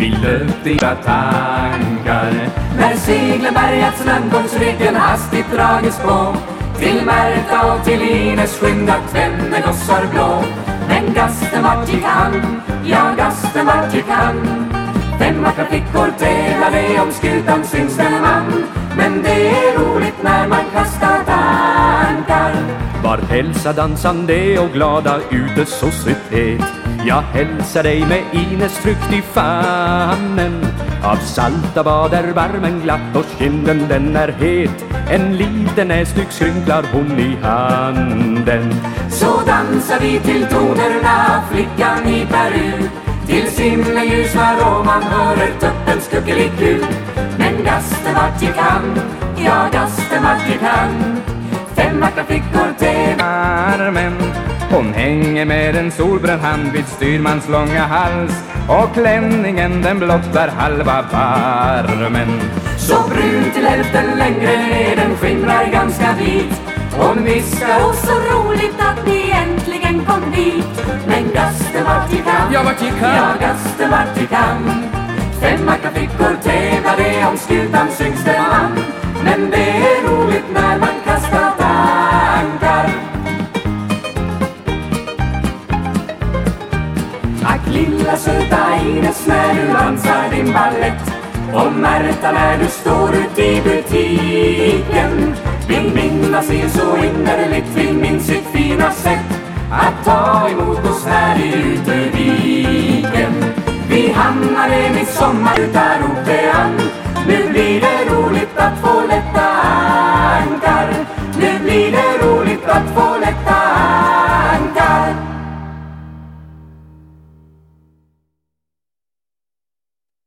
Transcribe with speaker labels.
Speaker 1: Vi löpte i tankar?
Speaker 2: När seglen bärgats, lönndomsryggen hastigt dragits på. Till Märta och till Ines skyndat tvenne gossar blå. Men gasten vart gick han, ja gasten vart gick han? Fem vackra flickor tävlade om skutans yngste man? Men det är roligt när man kastar tankar.
Speaker 1: Var hälsa dansande och glada ute societet. Jag hälsar dig med Ines tryckt i famnen. Av salta bad är varmen glatt och kinden den är het. En liten näsduk skrynklar hon i handen.
Speaker 2: Så dansar vi till tonerna flickan i Peru. Tills himlen ljusnar och man hör ett tuppens kuckelikut Men gasten vart gick han, ja gasten vart gick han? Fem vackra flickor till
Speaker 3: armen Hon hänger med en solbränd hand vid styrmans långa hals. Och klänningen den blottar halva varmen
Speaker 2: Så brun till hälften längre ner den skimrar ganska vit. Hon viskar och så roligt att ni äntligen kom hit Men gasten vart gick han, Ja, vart gick han? ja gasten vart gick han Fem vackra flickor tävlade om skutans yngste Tack lilla söta Ines när du dansar din ballett. Och Märta när du står ut i butiken. Vill minnas er så innerligt, vill minns sitt fina sätt att ta emot oss här i Uteviken. Vi hamnade midsommar utan ocean Nu blir det roligt att få lätta ankar. Nu blir det roligt att få